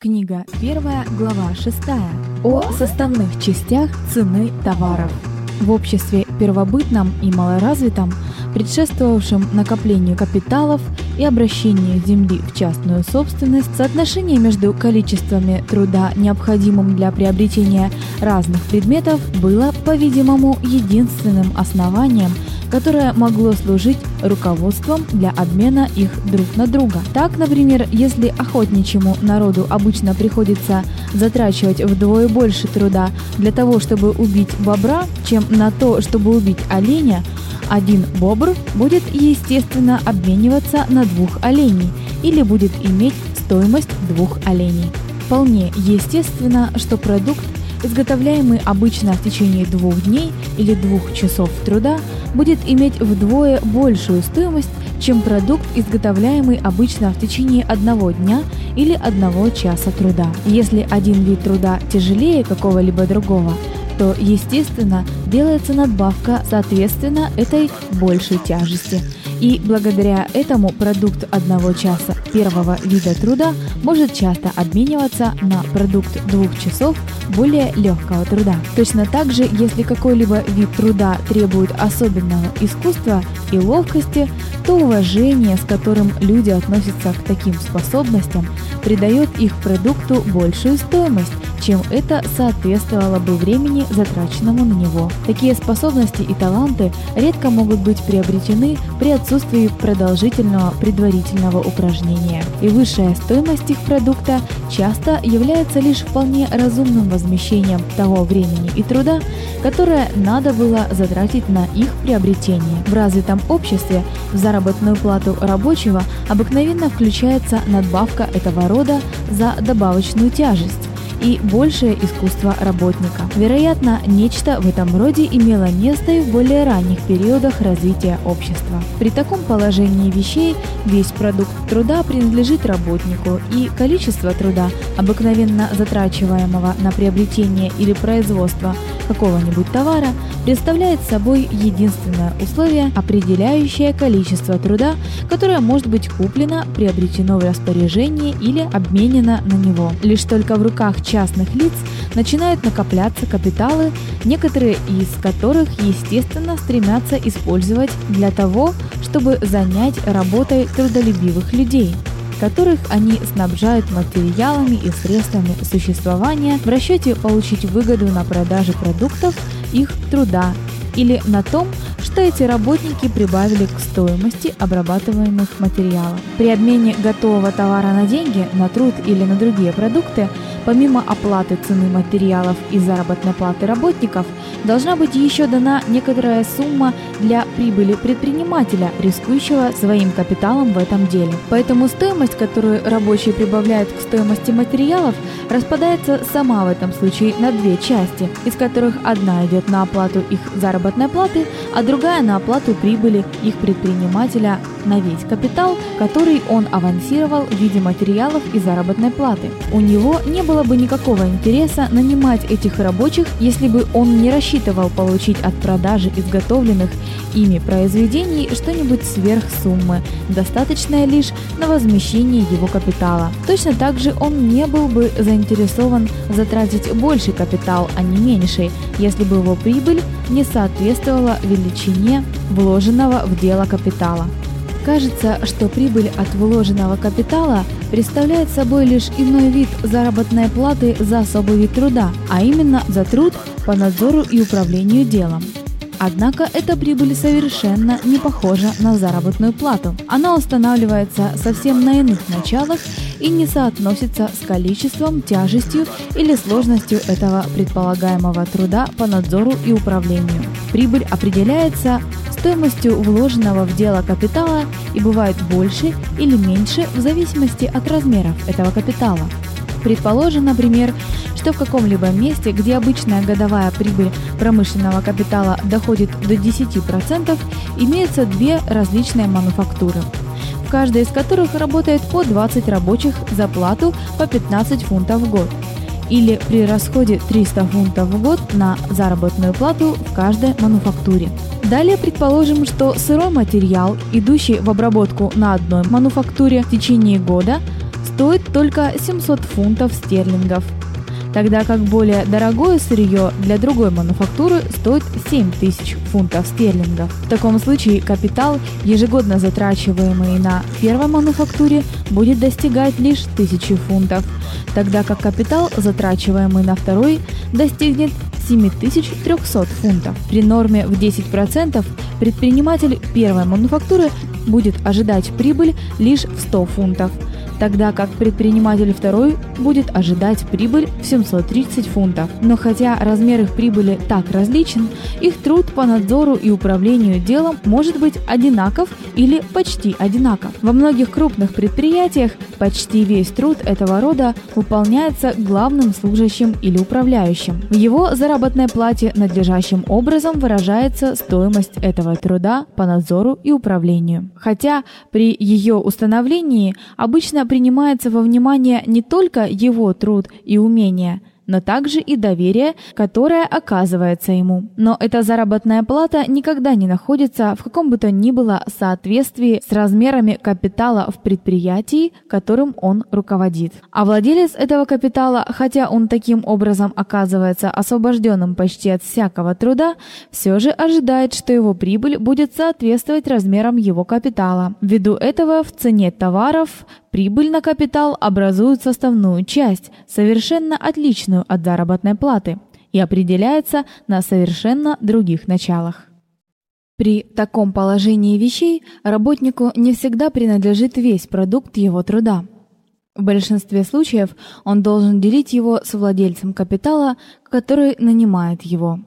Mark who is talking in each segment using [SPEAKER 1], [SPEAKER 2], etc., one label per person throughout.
[SPEAKER 1] Книга 1, глава 6. О составных частях цены товаров. В обществе первобытном и малоразвитом, предшествовавшем накоплению капиталов и обращению земли в частную собственность, соотношение между количествами труда, необходимым для приобретения разных предметов, было, по-видимому, единственным основанием – которое могло служить руководством для обмена их друг на друга. Так, например, если охотничьему народу обычно приходится затрачивать вдвое больше труда для того, чтобы убить бобра, чем на то, чтобы убить оленя, один бобр будет, естественно, обмениваться на двух оленей или будет иметь стоимость двух оленей. Вполне естественно, что продукт изготовляемый обычно в течение двух дней или двух часов труда, будет иметь вдвое большую стоимость, чем продукт, изготовляемый обычно в течение одного дня или одного часа труда. Если один вид труда тяжелее какого-либо другого, то, естественно, делается надбавка соответственно этой большей тяжести – и благодаря этому продукт одного часа первого вида труда может часто обмениваться на продукт двух часов более легкого труда. Точно так же, если какой-либо вид труда требует особенного искусства и ловкости, то уважение, с которым люди относятся к таким способностям, придает их продукту большую стоимость, чем это соответствовало бы времени, затраченному на него. Такие способности и таланты редко могут быть приобретены при отсутствии продолжительного предварительного упражнения, и высшая стоимость их продукта часто является лишь вполне разумным возмещением того времени и труда, которое надо было затратить на их приобретение. В развитом обществе в заработную плату рабочего обыкновенно включается надбавка этого рода за добавочную тяжесть и большее искусство работника. Вероятно, нечто в этом роде имело место и в более ранних периодах развития общества. При таком положении вещей весь продукт труда принадлежит работнику, и количество труда, обыкновенно затрачиваемого на приобретение или производство какого-нибудь товара, представляет собой единственное условие, определяющее количество труда, которое может быть куплено, приобретено в распоряжении или обменено на него. Лишь только в руках частных лиц начинают накопляться капиталы, некоторые из которых, естественно, стремятся использовать для того, чтобы занять работой трудолюбивых людей которых они снабжают материалами и средствами существования в расчете получить выгоду на продаже продуктов их труда или на том, что эти работники прибавили к стоимости обрабатываемых материалов. При обмене готового товара на деньги, на труд или на другие продукты Помимо оплаты цены материалов и заработной платы работников, должна быть еще дана некоторая сумма для прибыли предпринимателя, рискующего своим капиталом в этом деле. Поэтому стоимость, которую рабочие прибавляют к стоимости материалов, распадается сама в этом случае на две части, из которых одна идет на оплату их заработной платы, а другая на оплату прибыли их предпринимателя на весь капитал, который он авансировал в виде материалов и заработной платы. У него не было бы никакого интереса нанимать этих рабочих, если бы он не рассчитывал получить от продажи изготовленных ими произведений что-нибудь сверх суммы, достаточное лишь на возмещение его капитала. Точно так же он не был бы заинтересован затратить больший капитал, а не меньший, если бы его прибыль не соответствовала величине вложенного в дело капитала. Кажется, что прибыль от вложенного капитала представляет собой лишь иной вид заработной платы за особый вид труда, а именно за труд по надзору и управлению делом. Однако эта прибыль совершенно не похожа на заработную плату. Она устанавливается совсем на иных началах и не соотносится с количеством, тяжестью или сложностью этого предполагаемого труда по надзору и управлению. Прибыль определяется стоимостью вложенного в дело капитала и бывает больше или меньше в зависимости от размеров этого капитала. Предположим, например, что в каком-либо месте, где обычная годовая прибыль промышленного капитала доходит до 10%, имеются две различные мануфактуры, в каждой из которых работает по 20 рабочих за плату по 15 фунтов в год или при расходе 300 фунтов в год на заработную плату в каждой мануфактуре. Далее предположим, что сырой материал, идущий в обработку на одной мануфактуре в течение года, стоит только 700 фунтов стерлингов – тогда как более дорогое сырье для другой мануфактуры стоит 7000 фунтов стерлингов. В таком случае капитал, ежегодно затрачиваемый на первой мануфактуре, будет достигать лишь 1000 фунтов, тогда как капитал, затрачиваемый на второй, достигнет 7300 фунтов. При норме в 10% предприниматель первой мануфактуры будет ожидать прибыль лишь в 100 фунтов – тогда как предприниматель второй будет ожидать прибыль в 730 фунтов. Но хотя размер их прибыли так различен, их труд по надзору и управлению делом может быть одинаков или почти одинаков. Во многих крупных предприятиях почти весь труд этого рода выполняется главным служащим или управляющим. В его заработной плате надлежащим образом выражается стоимость этого труда по надзору и управлению. Хотя при ее установлении обычно принимается во внимание не только его труд и умения, но также и доверие, которое оказывается ему. Но эта заработная плата никогда не находится в каком бы то ни было соответствии с размерами капитала в предприятии, которым он руководит. А владелец этого капитала, хотя он таким образом оказывается освобожденным почти от всякого труда, все же ожидает, что его прибыль будет соответствовать размерам его капитала. Ввиду этого в цене товаров Прибыль на капитал образует составную часть, совершенно отличную от заработной платы, и определяется на совершенно других началах. При таком положении вещей работнику не всегда принадлежит весь продукт его труда. В большинстве случаев он должен делить его с владельцем капитала, который нанимает его.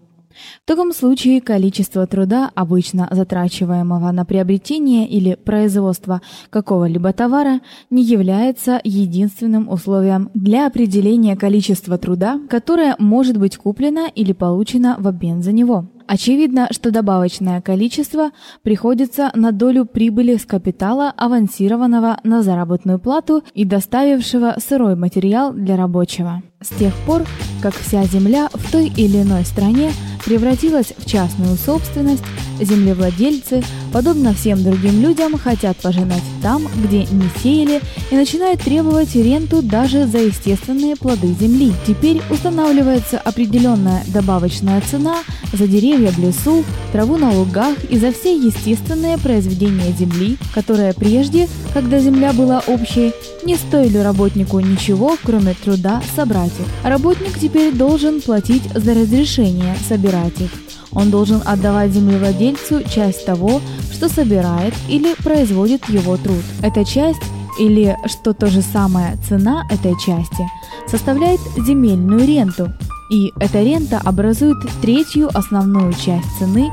[SPEAKER 1] В таком случае количество труда, обычно затрачиваемого на приобретение или производство какого-либо товара, не является единственным условием для определения количества труда, которое может быть куплено или получено в обмен за него. Очевидно, что добавочное количество приходится на долю прибыли с капитала, авансированного на заработную плату и доставившего сырой материал для рабочего. С тех пор, как вся земля в той или иной стране превратилась в частную собственность, землевладельцы, подобно всем другим людям, хотят пожинать там, где не сеяли, и начинают требовать ренту даже за естественные плоды земли. Теперь устанавливается определенная добавочная цена за деревья в лесу, траву на лугах и за все естественные произведения земли, которые прежде, когда земля была общей, не стоили работнику ничего, кроме труда собрать их. Работник теперь должен платить за разрешение собирать их. Он должен отдавать землевладельцу часть того, что собирает или производит его труд. Эта часть или что то же самое цена этой части составляет земельную ренту, и эта рента образует третью основную часть цены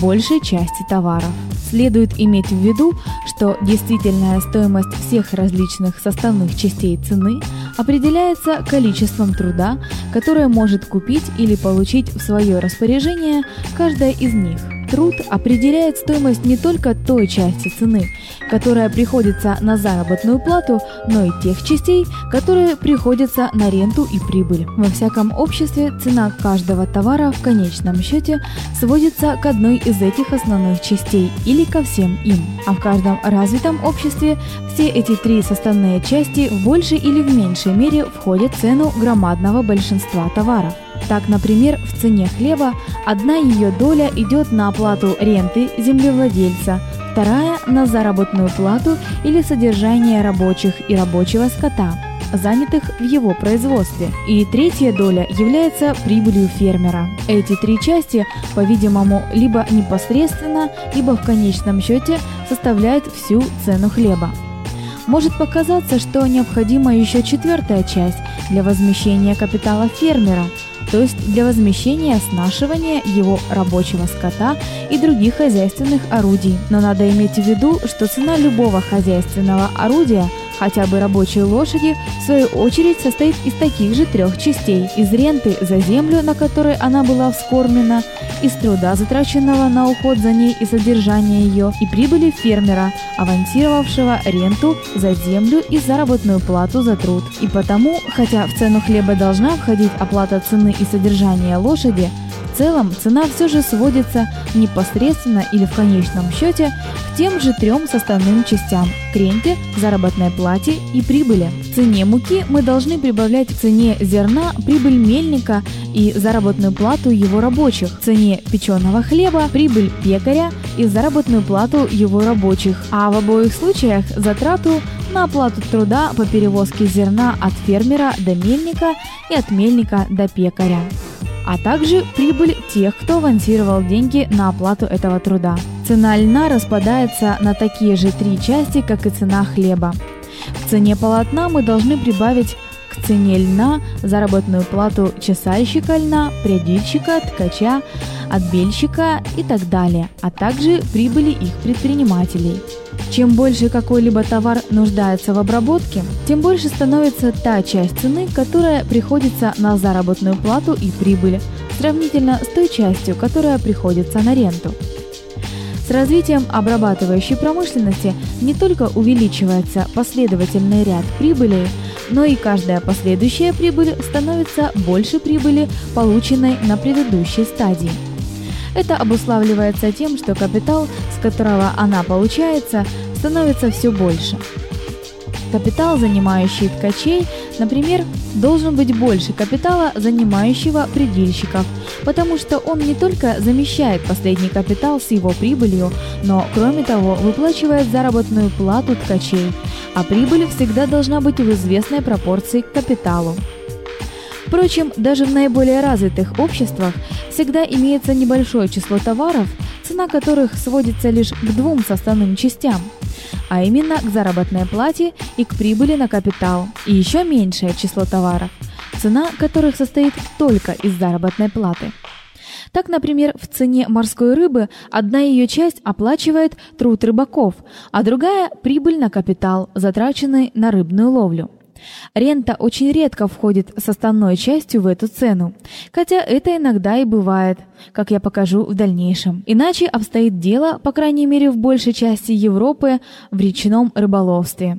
[SPEAKER 1] большей части товаров. Следует иметь в виду, что действительная стоимость всех различных составных частей цены определяется количеством труда, которое может купить или получить в свое распоряжение каждая из них. Труд определяет стоимость не только той части цены, которая приходится на заработную плату, но и тех частей, которые приходятся на ренту и прибыль. Во всяком обществе цена каждого товара в конечном счете сводится к одной из этих основных частей или ко всем им. А в каждом развитом обществе все эти три составные части в большей или в меньшей мере входят в цену громадного большинства товаров. Так, например, в цене хлеба одна ее доля идет на оплату ренты землевладельца, вторая на заработную плату или содержание рабочих и рабочего скота, занятых в его производстве, и третья доля является прибылью фермера. Эти три части, по-видимому, либо непосредственно, либо в конечном счете составляют всю цену хлеба. Может показаться, что необходима еще четвертая часть для возмещения капитала фермера – то есть для возмещения снашивания его рабочего скота и других хозяйственных орудий. Но надо иметь в виду, что цена любого хозяйственного орудия – хотя бы рабочей лошади, в свою очередь состоит из таких же трех частей. Из ренты за землю, на которой она была вскормлена, из труда, затраченного на уход за ней и содержание ее, и прибыли фермера, авансировавшего ренту за землю и заработную плату за труд. И потому, хотя в цену хлеба должна входить оплата цены и содержания лошади, целом цена все же сводится непосредственно или в конечном счете к тем же трем составным частям – к ренте, заработной плате и прибыли. В цене муки мы должны прибавлять к цене зерна прибыль мельника и заработную плату его рабочих, в цене печеного хлеба прибыль пекаря и заработную плату его рабочих, а в обоих случаях затрату на оплату труда по перевозке зерна от фермера до мельника и от мельника до пекаря а также прибыль тех, кто авансировал деньги на оплату этого труда. Цена льна распадается на такие же три части, как и цена хлеба. В цене полотна мы должны прибавить к цене льна заработную плату чесальщика льна, прядильщика, ткача, отбельщика и так далее, а также прибыли их предпринимателей. Чем больше какой-либо товар нуждается в обработке, тем больше становится та часть цены, которая приходится на заработную плату и прибыль, сравнительно с той частью, которая приходится на ренту. С развитием обрабатывающей промышленности не только увеличивается последовательный ряд прибылей, но и каждая последующая прибыль становится больше прибыли, полученной на предыдущей стадии. Это обуславливается тем, что капитал, которого она получается, становится все больше. Капитал, занимающий ткачей, например, должен быть больше капитала, занимающего предельщиков, потому что он не только замещает последний капитал с его прибылью, но, кроме того, выплачивает заработную плату ткачей, а прибыль всегда должна быть в известной пропорции к капиталу. Впрочем, даже в наиболее развитых обществах всегда имеется небольшое число товаров, цена которых сводится лишь к двум составным частям – а именно к заработной плате и к прибыли на капитал, и еще меньшее число товаров, цена которых состоит только из заработной платы. Так, например, в цене морской рыбы одна ее часть оплачивает труд рыбаков, а другая прибыль на капитал, затраченный на рыбную ловлю. Рента очень редко входит составной частью в эту цену, хотя это иногда и бывает, как я покажу в дальнейшем. Иначе обстоит дело, по крайней мере, в большей части Европы в речном рыболовстве.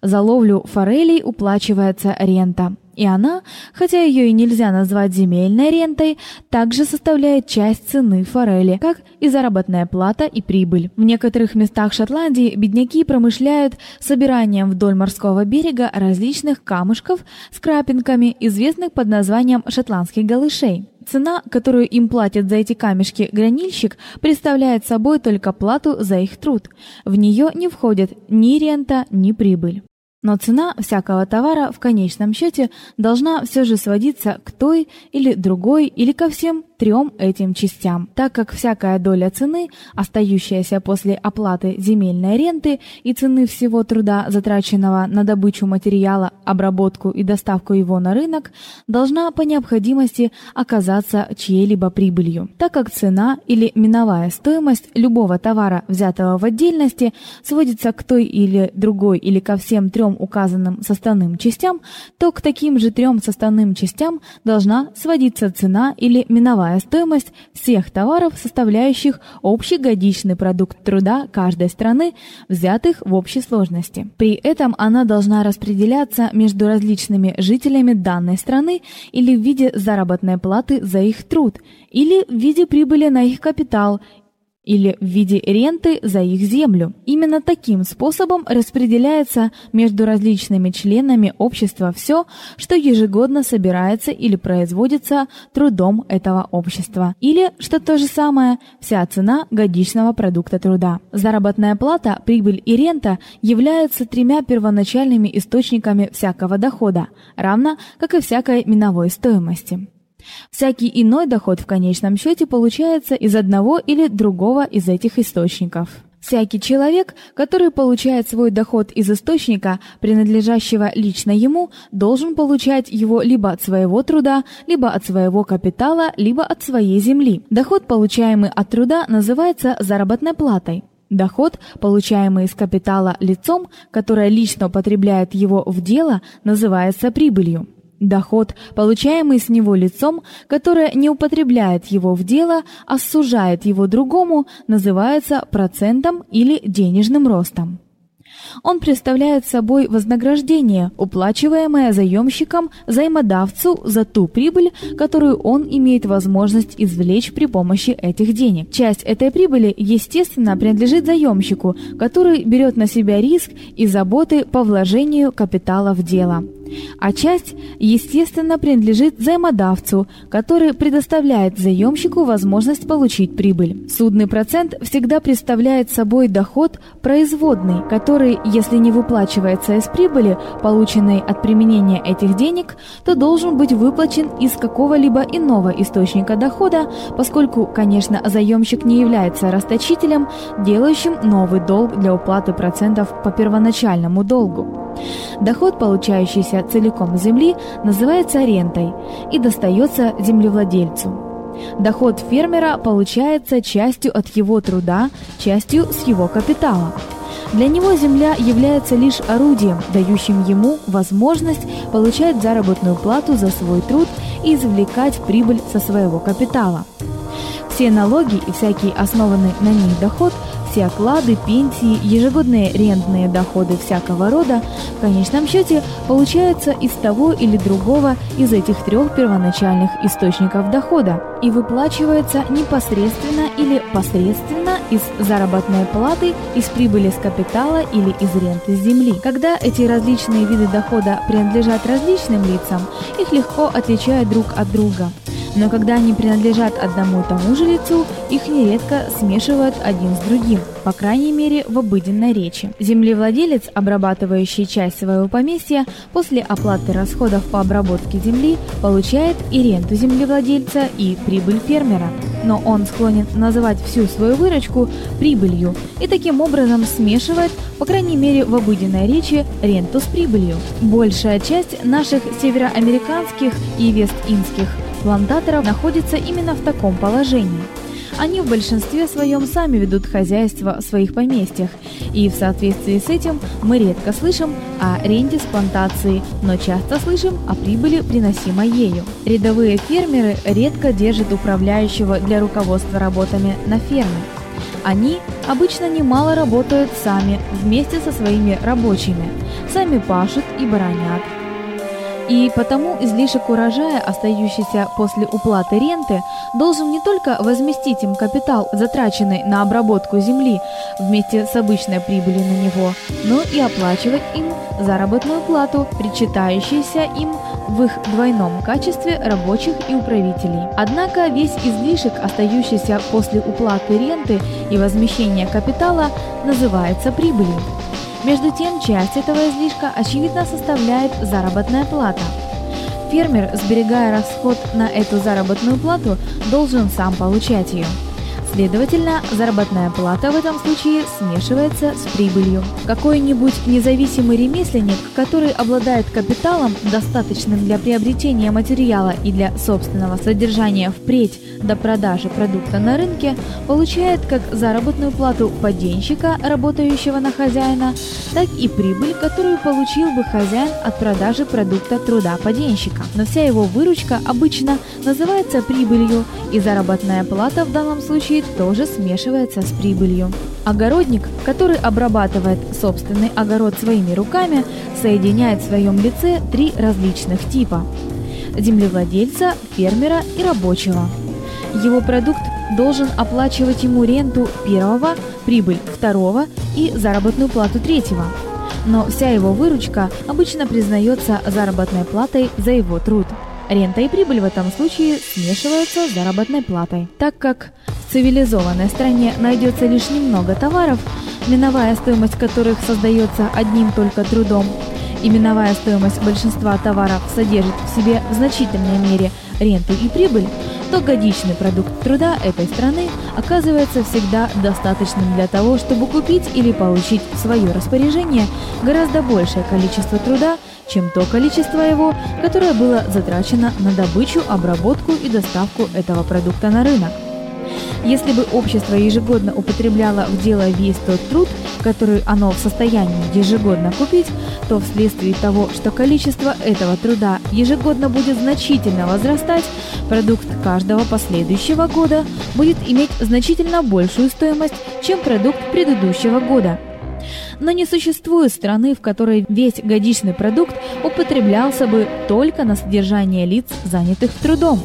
[SPEAKER 1] За ловлю форелей уплачивается рента, и она, хотя ее и нельзя назвать земельной рентой, также составляет часть цены форели, как и заработная плата и прибыль. В некоторых местах Шотландии бедняки промышляют собиранием вдоль морского берега различных камушков с крапинками, известных под названием шотландских галышей. Цена, которую им платит за эти камешки гранильщик, представляет собой только плату за их труд. В нее не входят ни рента, ни прибыль. Но цена всякого товара в конечном счете должна все же сводиться к той или другой или ко всем трем этим частям, так как всякая доля цены, остающаяся после оплаты земельной ренты и цены всего труда, затраченного на добычу материала, обработку и доставку его на рынок, должна по необходимости оказаться чьей-либо прибылью. Так как цена или миновая стоимость любого товара, взятого в отдельности, сводится к той или другой или ко всем трем указанным составным частям, то к таким же трем составным частям должна сводиться цена или миновая стоимость всех товаров, составляющих общий годичный продукт труда каждой страны, взятых в общей сложности. При этом она должна распределяться между различными жителями данной страны или в виде заработной платы за их труд, или в виде прибыли на их капитал, или в виде ренты за их землю. Именно таким способом распределяется между различными членами общества все, что ежегодно собирается или производится трудом этого общества, или, что то же самое, вся цена годичного продукта труда. Заработная плата, прибыль и рента являются тремя первоначальными источниками всякого дохода, равно как и всякой миновой стоимости. Всякий иной доход в конечном счете получается из одного или другого из этих источников. Всякий человек, который получает свой доход из источника, принадлежащего лично ему, должен получать его либо от своего труда, либо от своего капитала, либо от своей земли. Доход, получаемый от труда, называется заработной платой. Доход, получаемый из капитала лицом, которое лично употребляет его в дело, называется прибылью. Доход, получаемый с него лицом, которое не употребляет его в дело, а сужает его другому, называется процентом или денежным ростом. Он представляет собой вознаграждение, уплачиваемое заемщиком займодавцу за ту прибыль, которую он имеет возможность извлечь при помощи этих денег. Часть этой прибыли, естественно, принадлежит заемщику, который берет на себя риск и заботы по вложению капитала в дело а часть, естественно, принадлежит займодавцу, который предоставляет заемщику возможность получить прибыль. Судный процент всегда представляет собой доход производный, который, если не выплачивается из прибыли, полученной от применения этих денег, то должен быть выплачен из какого-либо иного источника дохода, поскольку, конечно, заемщик не является расточителем, делающим новый долг для уплаты процентов по первоначальному долгу. Доход, получающийся целиком с земли, называется рентой и достается землевладельцу. Доход фермера получается частью от его труда, частью с его капитала. Для него земля является лишь орудием, дающим ему возможность получать заработную плату за свой труд и извлекать прибыль со своего капитала. Все налоги и всякий основанный на них доход – все оклады, пенсии, ежегодные рентные доходы всякого рода в конечном счете получаются из того или другого из этих трех первоначальных источников дохода и выплачиваются непосредственно или посредственно из заработной платы, из прибыли с капитала или из ренты с земли. Когда эти различные виды дохода принадлежат различным лицам, их легко отличают друг от друга но когда они принадлежат одному и тому же лицу, их нередко смешивают один с другим, по крайней мере в обыденной речи. Землевладелец, обрабатывающий часть своего поместья, после оплаты расходов по обработке земли, получает и ренту землевладельца, и прибыль фермера. Но он склонен называть всю свою выручку прибылью и таким образом смешивает, по крайней мере в обыденной речи, ренту с прибылью. Большая часть наших североамериканских и вест-индских плантаторов находится именно в таком положении. Они в большинстве своем сами ведут хозяйство в своих поместьях, и в соответствии с этим мы редко слышим о ренте с плантации, но часто слышим о прибыли, приносимой ею. Рядовые фермеры редко держат управляющего для руководства работами на ферме. Они обычно немало работают сами вместе со своими рабочими, сами пашут и баранят, и потому излишек урожая, остающийся после уплаты ренты, должен не только возместить им капитал, затраченный на обработку земли вместе с обычной прибылью на него, но и оплачивать им заработную плату, причитающуюся им в их двойном качестве рабочих и управителей. Однако весь излишек, остающийся после уплаты ренты и возмещения капитала, называется прибылью. Между тем, часть этого излишка очевидно составляет заработная плата. Фермер, сберегая расход на эту заработную плату, должен сам получать ее. Следовательно, заработная плата в этом случае смешивается с прибылью. Какой-нибудь независимый ремесленник, который обладает капиталом, достаточным для приобретения материала и для собственного содержания впредь до продажи продукта на рынке, получает как заработную плату поденщика, работающего на хозяина, так и прибыль, которую получил бы хозяин от продажи продукта труда поденщика. Но вся его выручка обычно называется прибылью, и заработная плата в данном случае тоже смешивается с прибылью. Огородник, который обрабатывает собственный огород своими руками, соединяет в своем лице три различных типа – землевладельца, фермера и рабочего. Его продукт должен оплачивать ему ренту первого, прибыль второго и заработную плату третьего. Но вся его выручка обычно признается заработной платой за его труд. Рента и прибыль в этом случае смешиваются с заработной платой, так как цивилизованной стране найдется лишь немного товаров, миновая стоимость которых создается одним только трудом, и миновая стоимость большинства товаров содержит в себе в значительной мере ренту и прибыль, то годичный продукт труда этой страны оказывается всегда достаточным для того, чтобы купить или получить в свое распоряжение гораздо большее количество труда, чем то количество его, которое было затрачено на добычу, обработку и доставку этого продукта на рынок. Если бы общество ежегодно употребляло в дело весь тот труд, который оно в состоянии ежегодно купить, то вследствие того, что количество этого труда ежегодно будет значительно возрастать, продукт каждого последующего года будет иметь значительно большую стоимость, чем продукт предыдущего года. Но не существует страны, в которой весь годичный продукт употреблялся бы только на содержание лиц, занятых трудом.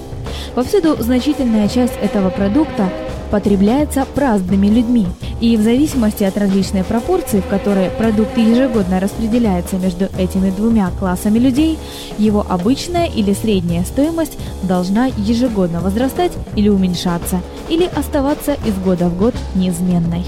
[SPEAKER 1] Повсюду значительная часть этого продукта потребляется праздными людьми, и в зависимости от различной пропорции, в которой продукт ежегодно распределяется между этими двумя классами людей, его обычная или средняя стоимость должна ежегодно возрастать или уменьшаться, или оставаться из года в год неизменной.